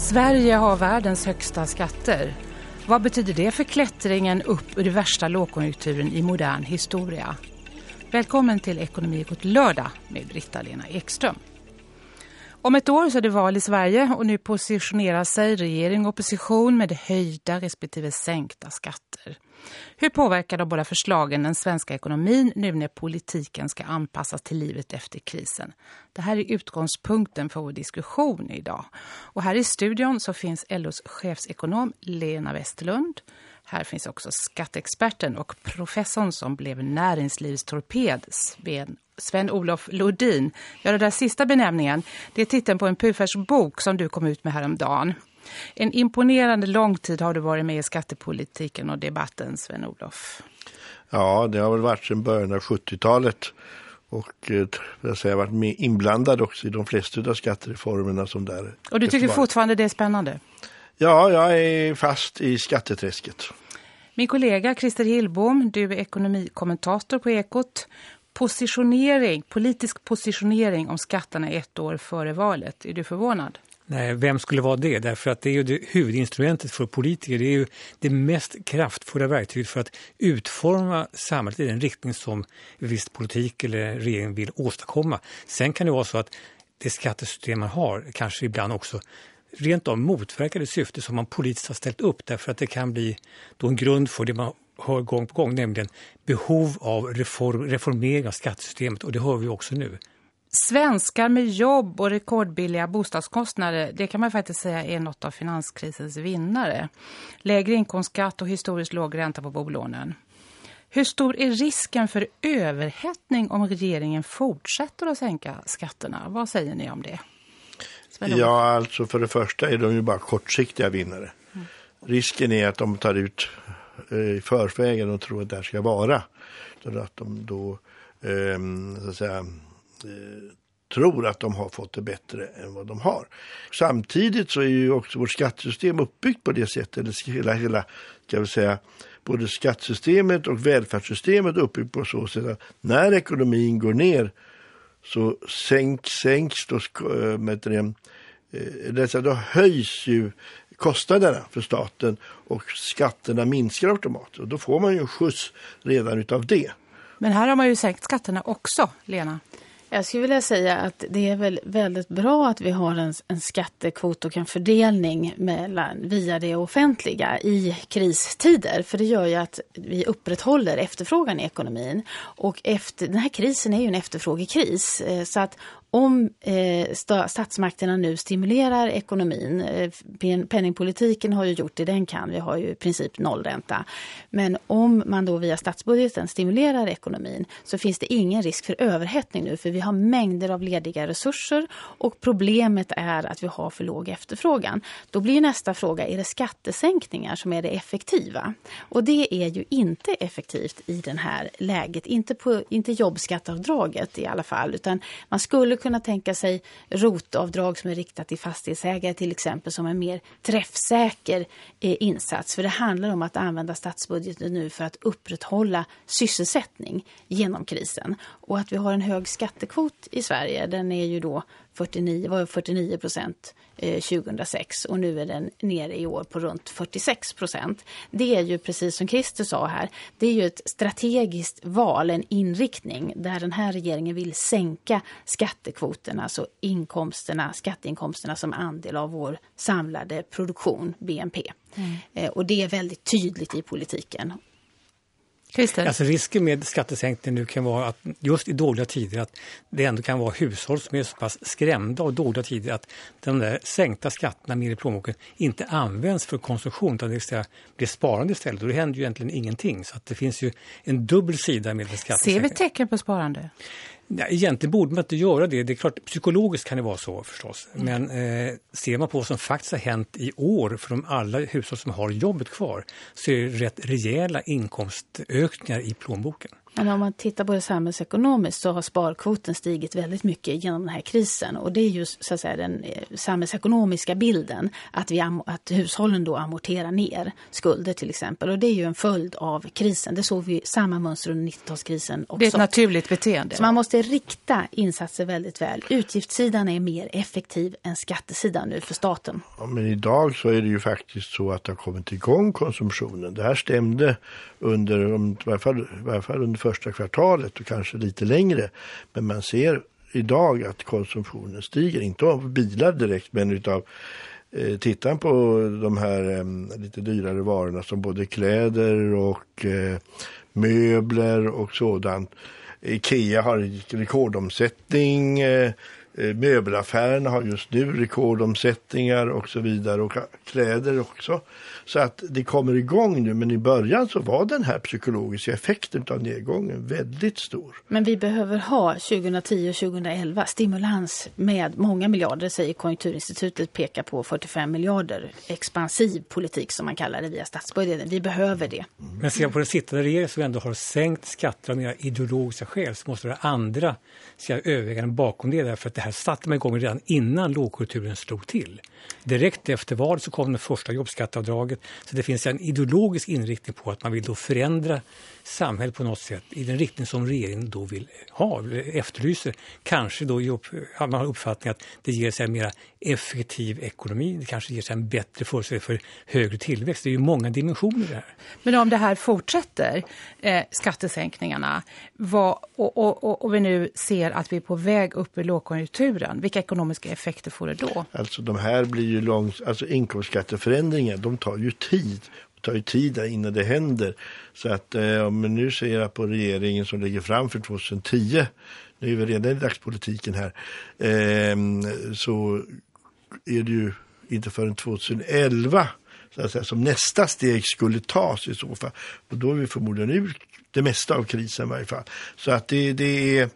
Sverige har världens högsta skatter. Vad betyder det för klättringen upp ur den värsta lågkonjunkturen i modern historia? Välkommen till Ekonomikot lördag med Britta-Lena Ekström. Om ett år så är det val i Sverige och nu positionerar sig regering och opposition med höjda respektive sänkta skatter. Hur påverkar de båda förslagen den svenska ekonomin nu när politiken ska anpassas till livet efter krisen? Det här är utgångspunkten för vår diskussion idag. Och här i studion så finns LOs chefsekonom Lena Westerlund. Här finns också skatteexperten och professorn som blev näringslivstorped Sven, Sven-Olof Lodin. Ja, den där sista benämningen, det är titeln på en pufers bok som du kom ut med häromdagen. En imponerande lång tid har du varit med i skattepolitiken och debatten, Sven-Olof. Ja, det har väl varit sedan början av 70-talet. Och eh, jag säger, varit med inblandad också i de flesta av skattereformerna som där. Och du tycker fortfarande det är spännande? Ja, jag är fast i skatteträsket. Min kollega Christer Hillbom, du är ekonomikommentator på Ekot. Positionering, politisk positionering om skatterna ett år före valet. Är du förvånad? Nej, vem skulle vara det? Därför att det är ju det huvudinstrumentet för politiker. Det är ju det mest kraftfulla verktyget för att utforma samhället i den riktning som viss politik eller regering vill åstadkomma. Sen kan det vara så att det skattesystem man har kanske ibland också rent av motverkar det syfte som man politiskt har ställt upp därför att det kan bli då en grund för det man hör gång på gång, nämligen behov av reform, reformering av skattesystemet och det hör vi också nu. Svenskar med jobb och rekordbilliga bostadskostnader, det kan man faktiskt säga är något av finanskrisens vinnare. Lägre inkomstskatt och historiskt låg ränta på bolånen. Hur stor är risken för överhettning om regeringen fortsätter att sänka skatterna? Vad säger ni om det? Ja, alltså för det första är de ju bara kortsiktiga vinnare. Mm. Risken är att de tar ut Eh, i förvägen och tror att det ska vara. Så att de då eh, så att säga, eh, tror att de har fått det bättre än vad de har. Samtidigt så är ju också vårt skattesystem uppbyggt på det sättet, eller hela, hela ska vi säga, både skattesystemet och välfärdssystemet uppbyggt på så sätt att när ekonomin går ner så sänks, sänks då, äh, eh, med det, äh, då höjs ju kostnaderna för staten och skatterna minskar automatiskt. Och då får man ju en skjuts redan utav det. Men här har man ju sänkt skatterna också, Lena. Jag skulle vilja säga att det är väl väldigt bra att vi har en, en skattekvot och en fördelning mellan, via det offentliga i kristider. För det gör ju att vi upprätthåller efterfrågan i ekonomin. Och efter, den här krisen är ju en efterfrågekris. Eh, så att om eh, statsmakterna nu stimulerar ekonomin, eh, penningpolitiken har ju gjort det den kan, vi har ju i princip nollränta. Men om man då via statsbudgeten stimulerar ekonomin så finns det ingen risk för överhettning nu för vi har mängder av lediga resurser och problemet är att vi har för låg efterfrågan. Då blir nästa fråga, är det skattesänkningar som är det effektiva? Och det är ju inte effektivt i det här läget, inte, på, inte jobbskattavdraget i alla fall, utan man skulle kunna tänka sig rotavdrag som är riktat till fastighetsägare till exempel som en mer träffsäker eh, insats. För det handlar om att använda statsbudgeten nu för att upprätthålla sysselsättning genom krisen. Och att vi har en hög skattekvot i Sverige, den är ju då 49, var 49 procent eh, 2006 och nu är den nere i år på runt 46 procent. Det är ju precis som Christer sa här, det är ju ett strategiskt val, en inriktning där den här regeringen vill sänka skattekvoterna, alltså inkomsterna, skatteinkomsterna som andel av vår samlade produktion, BNP. Mm. Eh, och det är väldigt tydligt i politiken Christer? Alltså risken med skattesänkning nu kan vara att just i dåliga tider att det ändå kan vara hushåll som är så pass skrämda av dåliga tider att de där sänkta skatterna mer i plånboken inte används för konsumtion utan det blir sparande istället. Och det händer ju egentligen ingenting så att det finns ju en dubbel sida med skattesänkning. Ser vi tecken på sparande? Ja, egentligen borde man inte göra det. Det är klart, psykologiskt kan det vara så förstås. Mm. Men eh, ser man på vad som faktiskt har hänt i år för de alla hushåll som har jobbet kvar så är det rätt rejäla inkomstökningar i plånboken. Men om man tittar på det samhällsekonomiskt så har sparkvoten stigit väldigt mycket genom den här krisen. Och det är just så att säga, den eh, samhällsekonomiska bilden att, vi, att hushållen då amorterar ner skulder till exempel. Och det är ju en följd av krisen. Det såg vi samma mönster under 90-talskrisen också. Det är ett naturligt beteende. Så man måste rikta insatser väldigt väl. Utgiftssidan är mer effektiv än skattesidan nu för staten. Ja, men idag så är det ju faktiskt så att det har kommit igång konsumtionen. Det här stämde under, i varje fall, i varje fall under första kvartalet och kanske lite längre. Men man ser idag att konsumtionen stiger, inte av bilar direkt men utav eh, Tittar på de här eh, lite dyrare varorna som både kläder och eh, möbler och sådant. Ikea har rekordomsättning. Eh, Eh, möbelaffärerna har just nu rekordomsättningar och så vidare och kläder också. Så att det kommer igång nu men i början så var den här psykologiska effekten av nedgången väldigt stor. Men vi behöver ha 2010 och 2011 stimulans med många miljarder säger Konjunkturinstitutet pekar på 45 miljarder expansiv politik som man kallar det via statsbudgeten. Vi behöver det. Mm. Men ser på den sittande regeringen som ändå har sänkt skatter av mer ideologiska skäl så måste det andra överväganden bakom det därför att det här satte man igång redan innan lågkonjunkturen slog till. Direkt efter valet så kom det första jobbskatteavdraget. Så det finns en ideologisk inriktning på att man vill då förändra samhället på något sätt i den riktning som regeringen då vill ha, efterlyser. Kanske då man har uppfattningen att det ger sig en mer effektiv ekonomi, det kanske ger sig en bättre förutsättning för högre tillväxt. Det är ju många dimensioner det här. Men om det här fortsätter, eh, skattesänkningarna, vad, och, och, och, och vi nu ser att vi är på väg upp i lågkonjunkturen, vilka ekonomiska effekter får det då? Alltså de här blir ju långt, alltså inkomstskatteförändringar, de tar ju tid tar ju tid innan det händer. Så att eh, om man nu ser på regeringen som ligger fram för 2010, nu är vi redan i dagspolitiken här, eh, så är det ju inte förrän 2011 så att säga, som nästa steg skulle tas i så fall. Och då är vi förmodligen ur det mesta av krisen i varje fall. Så att det, det är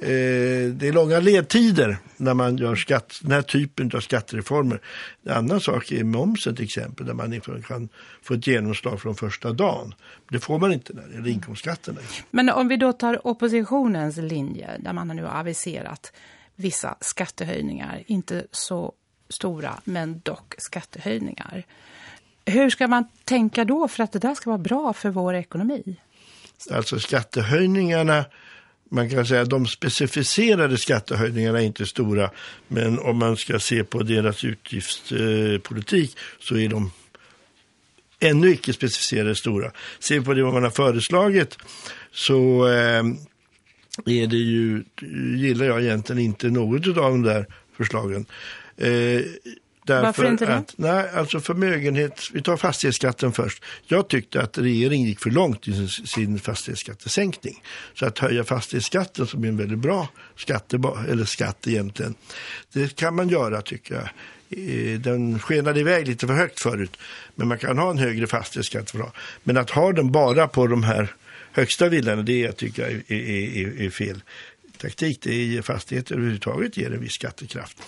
det är långa ledtider när man gör skatt, den här typen av skattereformer. En annan sak är momsen till exempel, där man kan få ett genomslag från första dagen. Det får man inte när det gäller inkomstskatterna. Men om vi då tar oppositionens linje, där man nu har aviserat vissa skattehöjningar, inte så stora men dock skattehöjningar. Hur ska man tänka då för att det där ska vara bra för vår ekonomi? Alltså skattehöjningarna man kan säga att de specificerade skattehöjningarna är inte stora. Men om man ska se på deras utgiftspolitik så är de ännu icke specificerade stora. Ser vi på det vad man har föreslagit så eh, är det ju, gillar jag egentligen inte något av de där förslagen. Eh, Eh, Därför Varför inte det? Att, nej, alltså förmögenhet, vi tar fastighetsskatten först. Jag tyckte att regeringen gick för långt i sin, sin fastighetsskattesänkning. Så att höja fastighetsskatten som är en väldigt bra skatte, eller skatt egentligen, det kan man göra tycker jag. Den skenade iväg lite för högt förut, men man kan ha en högre fastighetsskatt. För Men att ha den bara på de här högsta villorna, det jag tycker jag är, är, är, är fel taktik. Det är fastigheter överhuvudtaget ger en viss skattekraft. När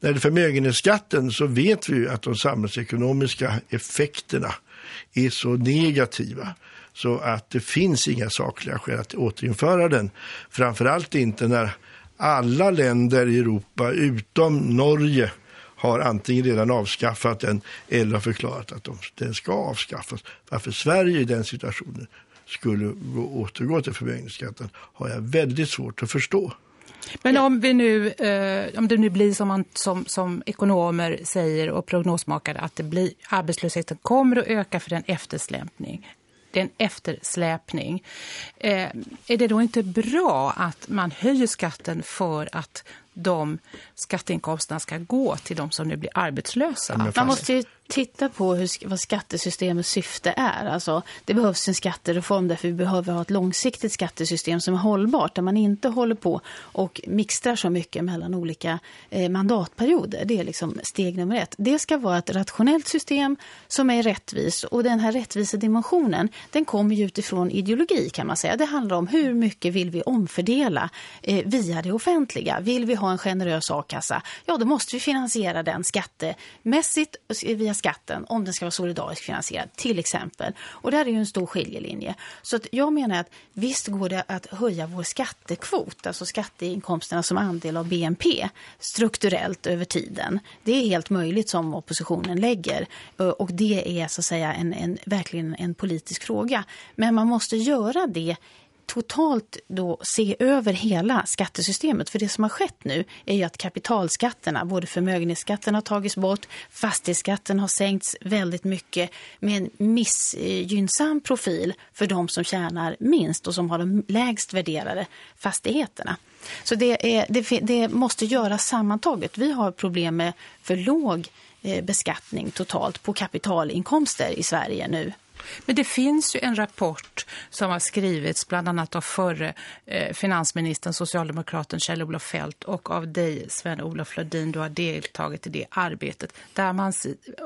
det gäller förmögenhetsskatten så vet vi ju att de samhällsekonomiska effekterna är så negativa så att det finns inga sakliga skäl att återinföra den. Framförallt inte när alla länder i Europa utom Norge har antingen redan avskaffat den eller förklarat att de, den ska avskaffas. Varför Sverige i den situationen skulle återgå till förmögenhetsskatten har jag väldigt svårt att förstå. Men om, vi nu, eh, om det nu blir som, man, som, som ekonomer säger och prognosmakare att det blir, arbetslösheten kommer att öka för den eftersläpning. Det är en eftersläpning. Eh, är det då inte bra att man höjer skatten för att de skatteinkomsterna ska gå till de som nu blir arbetslösa? Man måste ju titta på hur, vad skattesystemets syfte är. Alltså, det behövs en skattereform därför vi behöver ha ett långsiktigt skattesystem som är hållbart. Där man inte håller på och mixtrar så mycket mellan olika eh, mandatperioder. Det är liksom steg nummer ett. Det ska vara ett rationellt system som är rättvis. Och den här rättvisedimensionen den kommer ju utifrån ideologi kan man säga. Det handlar om hur mycket vill vi omfördela eh, via det offentliga. Vill vi ha en generös a-kassa? Ja, då måste vi finansiera den skattemässigt via skatten om den ska vara solidariskt finansierad till exempel. Och där är ju en stor skiljelinje. Så att jag menar att visst går det att höja vår skattekvot, alltså skatteinkomsterna som andel av BNP strukturellt över tiden. Det är helt möjligt som oppositionen lägger eh, och det är så att säga en, en, verkligen en politisk fråga. Men man måste göra det totalt då se över hela skattesystemet. För det som har skett nu är ju att kapitalskatterna, både förmögenhetsskatten har tagits bort, fastighetsskatten har sänkts väldigt mycket med en missgynnsam profil för de som tjänar minst och som har de lägst värderade fastigheterna. Så det, är, det, det måste göras sammantaget. Vi har problem med för låg eh, beskattning totalt på kapitalinkomster i Sverige nu. Men det finns ju en rapport som har skrivits bland annat av förre eh, finansministern, socialdemokraten Kjell-Olof Fält och av dig Sven-Olof Lodin. Du har deltagit i det arbetet där man,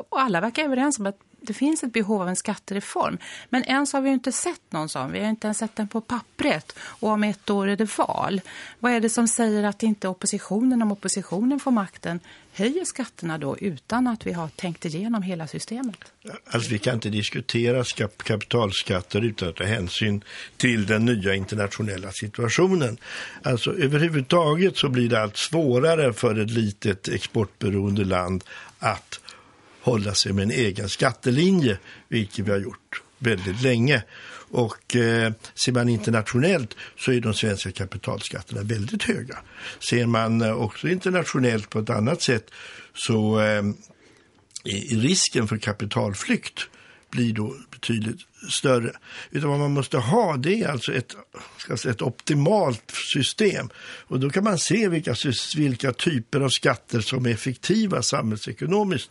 och alla verkar överens om att det finns ett behov av en skattereform. Men än så har vi inte sett någon sån. Vi har inte ens sett den på pappret. Och om ett år är det val. Vad är det som säger att inte oppositionen, om oppositionen får makten, höjer skatterna då utan att vi har tänkt igenom hela systemet? Alltså vi kan inte diskutera kapitalskatter utan att ta hänsyn till den nya internationella situationen. Alltså överhuvudtaget så blir det allt svårare för ett litet exportberoende land att hålla sig med en egen skattelinje, vilket vi har gjort väldigt länge. Och eh, ser man internationellt så är de svenska kapitalskatterna väldigt höga. Ser man eh, också internationellt på ett annat sätt så eh, är risken för kapitalflykt blir då betydligt större. Utan vad man måste ha det är alltså ett, ska säga, ett optimalt system. Och då kan man se vilka, vilka typer av skatter som är effektiva samhällsekonomiskt.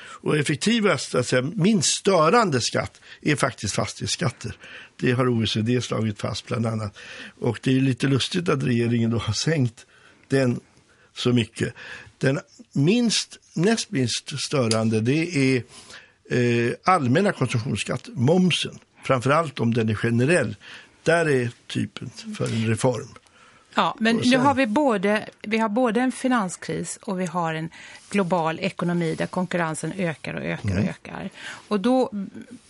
Och effektivast, alltså minst störande skatt är faktiskt fastighetsskatter. Det har OECD slagit fast bland annat. Och det är lite lustigt att regeringen då har sänkt den så mycket. Den minst, näst minst störande det är eh, allmänna konsumtionsskatt, momsen, framförallt om den är generell, där är typen för en reform. Ja, men sen... nu har vi både, vi har både en finanskris och vi har en global ekonomi där konkurrensen ökar och ökar mm. och ökar. Och då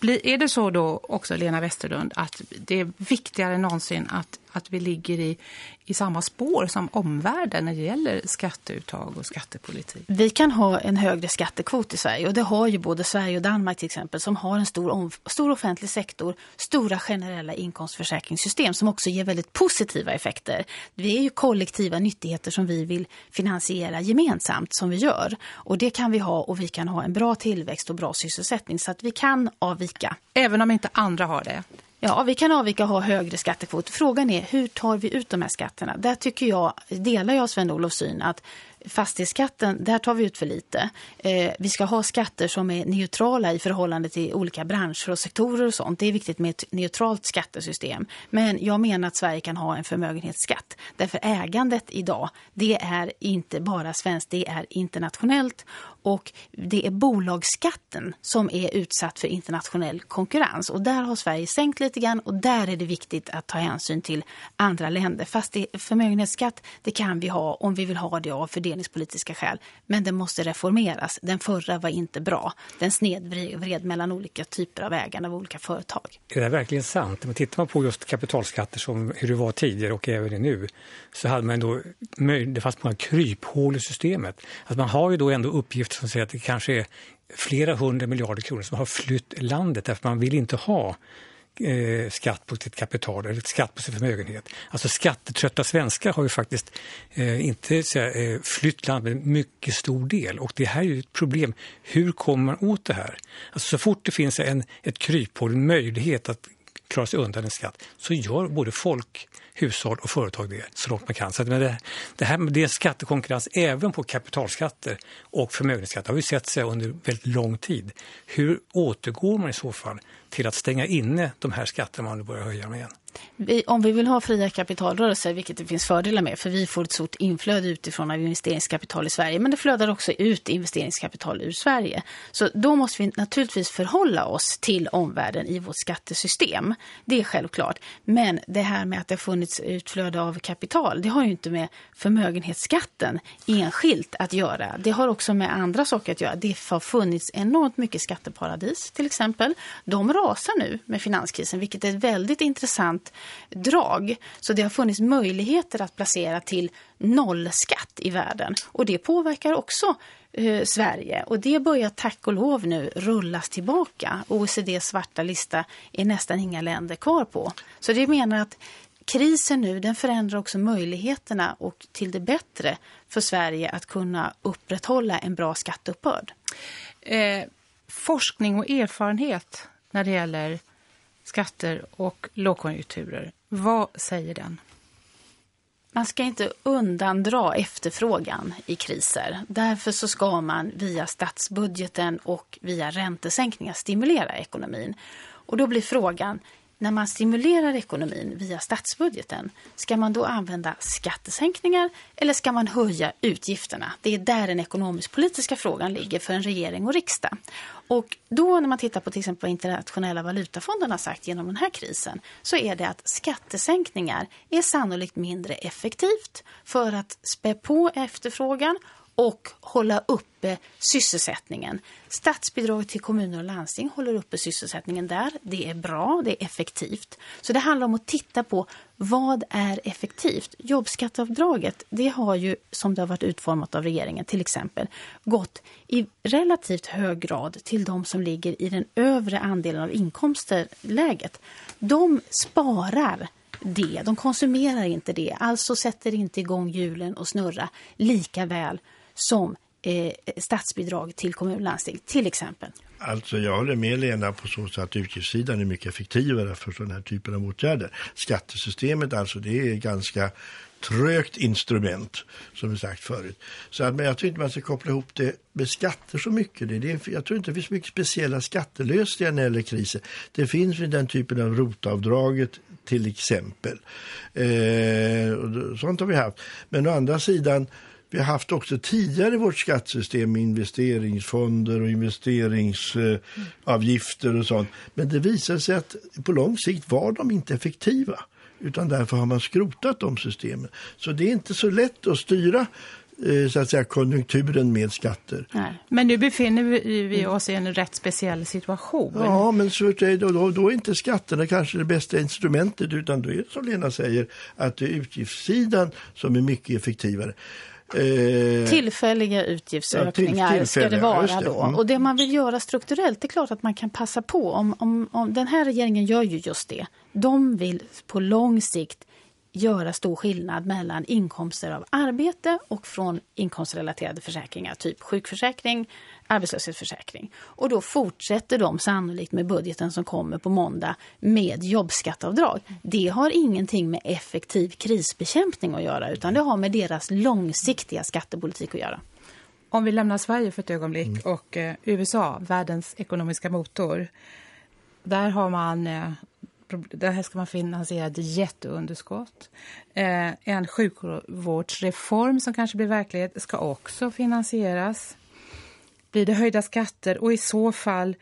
blir, är det så då också, Lena Westerlund, att det är viktigare än någonsin att, att vi ligger i, i samma spår som omvärlden när det gäller skatteuttag och skattepolitik? Vi kan ha en högre skattekvot i Sverige och det har ju både Sverige och Danmark till exempel som har en stor, stor offentlig sektor, stora generella inkomstförsäkringssystem som också ger väldigt positiva effekter. Det är ju kollektiva nyttigheter som vi vill finansiera gemensamt som vi gör. Och det kan vi ha och vi kan ha en bra tillväxt och bra sysselsättning så att vi kan avvika. Även om inte andra har det? Ja, vi kan avvika och ha högre skattekvot. Frågan är hur tar vi ut de här skatterna? Där tycker jag, delar jag Sven-Olofs syn att fastighetsskatten, där tar vi ut för lite. Eh, vi ska ha skatter som är neutrala i förhållande till olika branscher och sektorer och sånt. Det är viktigt med ett neutralt skattesystem. Men jag menar att Sverige kan ha en förmögenhetsskatt. Därför ägandet idag, det är inte bara svenskt, det är internationellt och det är bolagsskatten som är utsatt för internationell konkurrens. Och där har Sverige sänkt lite grann och där är det viktigt att ta hänsyn till andra länder. Fast det, förmögenhetsskatt, det kan vi ha om vi vill ha det av fördelningspolitiska skäl. Men den måste reformeras. Den förra var inte bra. Den snedvred mellan olika typer av ägande av olika företag. Är det verkligen sant? Men tittar man på just kapitalskatter som hur det var tidigare och även nu så hade man då, det fanns många kryphål i systemet. Att man har ju då ändå uppgifter som säger att det kanske är flera hundra miljarder kronor som har flytt landet därför man vill inte ha eh, skatt på sitt kapital eller skatt på sin förmögenhet. Alltså skattetrötta svenskar har ju faktiskt eh, inte så, eh, flytt landet med mycket stor del och det här är ju ett problem. Hur kommer man åt det här? Alltså så fort det finns en, ett kryphål, en möjlighet att klara sig undan en skatt så gör både folk hushåll och företag det så långt man kan. Så det, det, här, det är skattekonkurrens även på kapitalskatter och förmögenhetsskatter har vi sett sig under väldigt lång tid. Hur återgår man i så fall till att stänga inne de här skatterna man nu börjar höja dem igen? Vi, om vi vill ha fria kapitalrörelser, vilket det finns fördelar med, för vi får ett stort inflöde utifrån av investeringskapital i Sverige, men det flödar också ut investeringskapital ur Sverige. Så då måste vi naturligtvis förhålla oss till omvärlden i vårt skattesystem. Det är självklart. Men det här med att det har funnits utflöde av kapital, det har ju inte med förmögenhetsskatten enskilt att göra. Det har också med andra saker att göra. Det har funnits enormt mycket skatteparadis till exempel. De rasar nu med finanskrisen, vilket är väldigt intressant intressant drag. Så det har funnits möjligheter att placera till nollskatt i världen. Och det påverkar också eh, Sverige. Och det börjar tack och lov nu rullas tillbaka. OECDs svarta lista är nästan inga länder kvar på. Så det menar att krisen nu den förändrar också möjligheterna och till det bättre för Sverige att kunna upprätthålla en bra skatteuppbörd. Eh, forskning och erfarenhet när det gäller skatter och lågkonjunkturer. Vad säger den? Man ska inte undandra efterfrågan i kriser. Därför så ska man via statsbudgeten och via räntesänkningar stimulera ekonomin. Och då blir frågan, när man stimulerar ekonomin via statsbudgeten, ska man då använda skattesänkningar eller ska man höja utgifterna? Det är där den ekonomisk-politiska frågan ligger för en regering och riksdag. Och då när man tittar på till exempel vad internationella valutafonden har sagt genom den här krisen så är det att skattesänkningar är sannolikt mindre effektivt för att spä på efterfrågan och hålla uppe eh, sysselsättningen. Statsbidrag till kommuner och landsting håller uppe sysselsättningen där. Det är bra, det är effektivt. Så det handlar om att titta på vad är effektivt. Jobbskatteavdraget, det har ju som det har varit utformat av regeringen till exempel gått i relativt hög grad till de som ligger i den övre andelen av inkomsterläget. De sparar det, de konsumerar inte det, alltså sätter inte igång hjulen och snurra lika väl som eh, statsbidrag till kommun och landsting till exempel. Alltså jag håller med Lena på så sätt att utgiftssidan är mycket effektivare för sådana här typer av åtgärder. Skattesystemet alltså det är ganska trögt instrument som vi sagt förut. Så att, men jag tror inte man ska koppla ihop det med skatter så mycket. Det, det, jag tror inte det finns mycket speciella skattelösningar när det gäller kriser. Det finns ju den typen av rotavdraget till exempel. Eh, sånt har vi haft. Men å andra sidan vi har haft också tidigare i vårt skattesystem investeringsfonder och investeringsavgifter och sånt. Men det visade sig att på lång sikt var de inte effektiva. Utan därför har man skrotat de systemen. Så det är inte så lätt att styra eh, så att säga, konjunkturen med skatter. Nej. Men nu befinner vi oss i en rätt speciell situation. Ja, men så, då, då är inte skatterna kanske det bästa instrumentet utan då är det som Lena säger att det är utgiftssidan som är mycket effektivare. Eh, Tillfälliga utgiftsökningar ja, ska det vara det. då. Mm. Och det man vill göra strukturellt, det är klart att man kan passa på. Om, om, om, den här regeringen gör ju just det. De vill på lång sikt göra stor skillnad mellan inkomster av arbete och från inkomstrelaterade försäkringar, typ sjukförsäkring, arbetslöshetsförsäkring. Och då fortsätter de sannolikt med budgeten som kommer på måndag med jobbskatteavdrag. Det har ingenting med effektiv krisbekämpning att göra utan det har med deras långsiktiga skattepolitik att göra. Om vi lämnar Sverige för ett ögonblick mm. och eh, USA, världens ekonomiska motor. Där har man eh, det här ska man finansiera ett jätteunderskott. Eh, en sjukvårdsreform som kanske blir verklighet ska också finansieras. Blir det höjda skatter och i så fall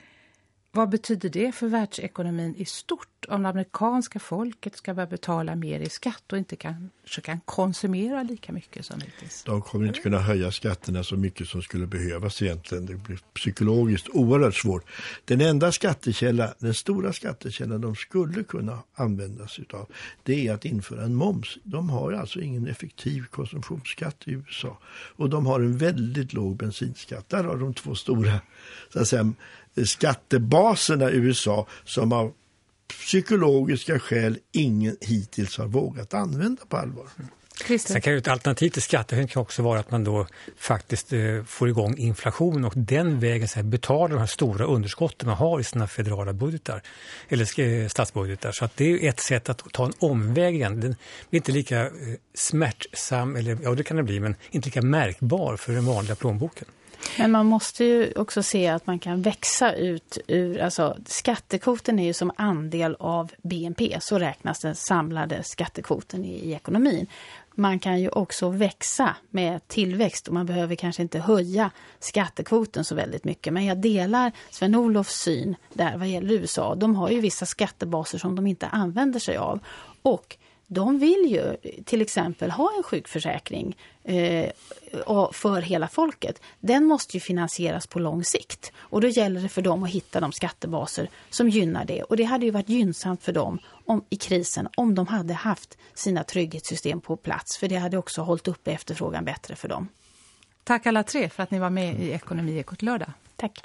vad betyder det för världsekonomin i stort om det amerikanska folket ska börja betala mer i skatt och inte kanske kan konsumera lika mycket som hittills? De kommer inte kunna höja skatterna så mycket som skulle behövas egentligen. Det blir psykologiskt oerhört svårt. Den enda skattekälla, den stora skattekällan de skulle kunna användas utav det är att införa en moms. De har alltså ingen effektiv konsumtionsskatt i USA och de har en väldigt låg bensinskatt. Där har de två stora så att säga, skattebaserna i USA som av psykologiska skäl ingen hittills har vågat använda på allvar. Sen kan ju ett alternativ till skattehöjning kan också vara att man då faktiskt eh, får igång inflation och den vägen så här, betalar de här stora underskotten man har i sina federala budgetar eller eh, statsbudgetar. Så att det är ett sätt att ta en omväg igen. Den blir inte lika eh, smärtsam, eller ja det kan det bli, men inte lika märkbar för den vanliga plånboken. Men man måste ju också se att man kan växa ut ur, alltså skattekvoten är ju som andel av BNP, så räknas den samlade skattekvoten i, i ekonomin. Man kan ju också växa med tillväxt och man behöver kanske inte höja skattekvoten så väldigt mycket. Men jag delar Sven-Olofs syn där vad gäller USA. De har ju vissa skattebaser som de inte använder sig av. Och de vill ju till exempel ha en sjukförsäkring eh, för hela folket. Den måste ju finansieras på lång sikt. Och då gäller det för dem att hitta de skattebaser som gynnar det. Och det hade ju varit gynnsamt för dem om, i krisen om de hade haft sina trygghetssystem på plats. För det hade också hållit uppe efterfrågan bättre för dem. Tack alla tre för att ni var med i Ekonomiekot lördag. Tack.